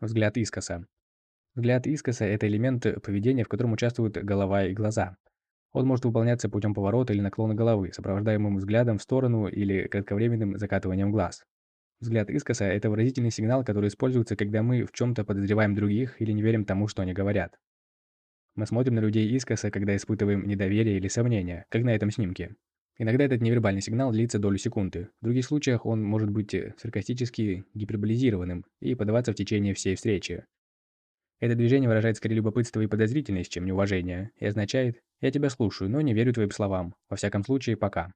Взгляд искоса. Взгляд искоса– это элемент поведения, в котором участвуют голова и глаза. Он может выполняться путем поворота или наклона головы, сопровождаемым взглядом в сторону или кратковременным закатыванием глаз. Взгляд искоса – это выразительный сигнал, который используется, когда мы в чем-то подозреваем других или не верим тому, что они говорят. Мы смотрим на людей искоса, когда испытываем недоверие или сомнение, как на этом снимке. Иногда этот невербальный сигнал длится долю секунды. В других случаях он может быть саркастически гиперболизированным и подаваться в течение всей встречи. Это движение выражает скорее любопытство и подозрительность, чем неуважение, и означает «я тебя слушаю, но не верю твоим словам. Во всяком случае, пока».